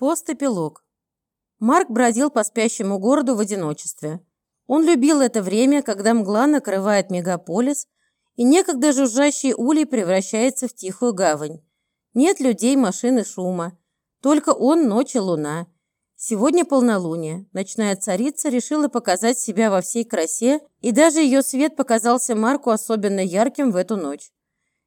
Постэпилог. Марк бродил по спящему городу в одиночестве. Он любил это время, когда мгла накрывает мегаполис, и некогда жужжащий улей превращается в тихую гавань. Нет людей, машин и шума. Только он, ночь и луна. Сегодня полнолуние. Ночная царица решила показать себя во всей красе, и даже ее свет показался Марку особенно ярким в эту ночь.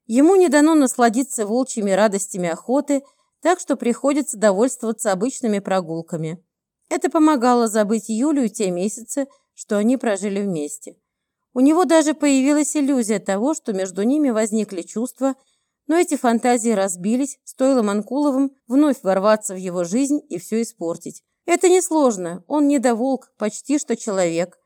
Ему не дано насладиться волчьими радостями охоты – так что приходится довольствоваться обычными прогулками. Это помогало забыть Юлю те месяцы, что они прожили вместе. У него даже появилась иллюзия того, что между ними возникли чувства, но эти фантазии разбились, стоило Манкуловым вновь ворваться в его жизнь и все испортить. Это несложно, он недоволк, почти что человек.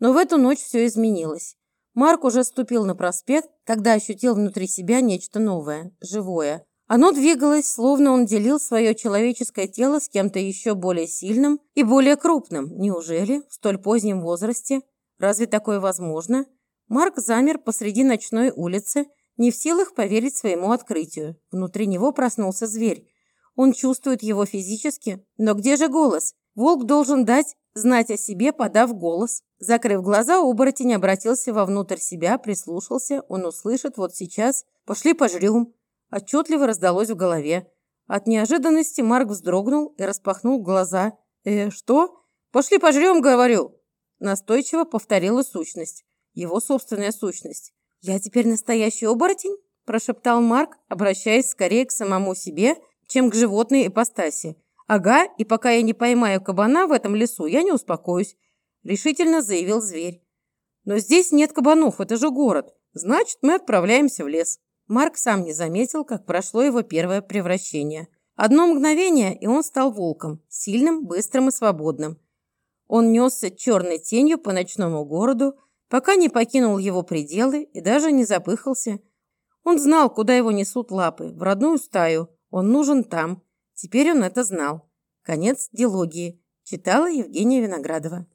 Но в эту ночь все изменилось. Марк уже ступил на проспект, когда ощутил внутри себя нечто новое, живое. Оно двигалось, словно он делил свое человеческое тело с кем-то еще более сильным и более крупным. Неужели в столь позднем возрасте? Разве такое возможно? Марк замер посреди ночной улицы, не в силах поверить своему открытию. Внутри него проснулся зверь. Он чувствует его физически, но где же голос? Волк должен дать знать о себе, подав голос. Закрыв глаза, оборотень обратился вовнутрь себя, прислушался. Он услышит вот сейчас «Пошли пожрем» отчетливо раздалось в голове. От неожиданности Марк вздрогнул и распахнул глаза. «Э, что? Пошли пожрем, говорю!» Настойчиво повторила сущность. Его собственная сущность. «Я теперь настоящий оборотень?» прошептал Марк, обращаясь скорее к самому себе, чем к животной ипостаси. «Ага, и пока я не поймаю кабана в этом лесу, я не успокоюсь», решительно заявил зверь. «Но здесь нет кабанов, это же город. Значит, мы отправляемся в лес». Марк сам не заметил, как прошло его первое превращение. Одно мгновение, и он стал волком, сильным, быстрым и свободным. Он несся черной тенью по ночному городу, пока не покинул его пределы и даже не запыхался. Он знал, куда его несут лапы, в родную стаю. Он нужен там. Теперь он это знал. Конец дилогии. Читала Евгения Виноградова.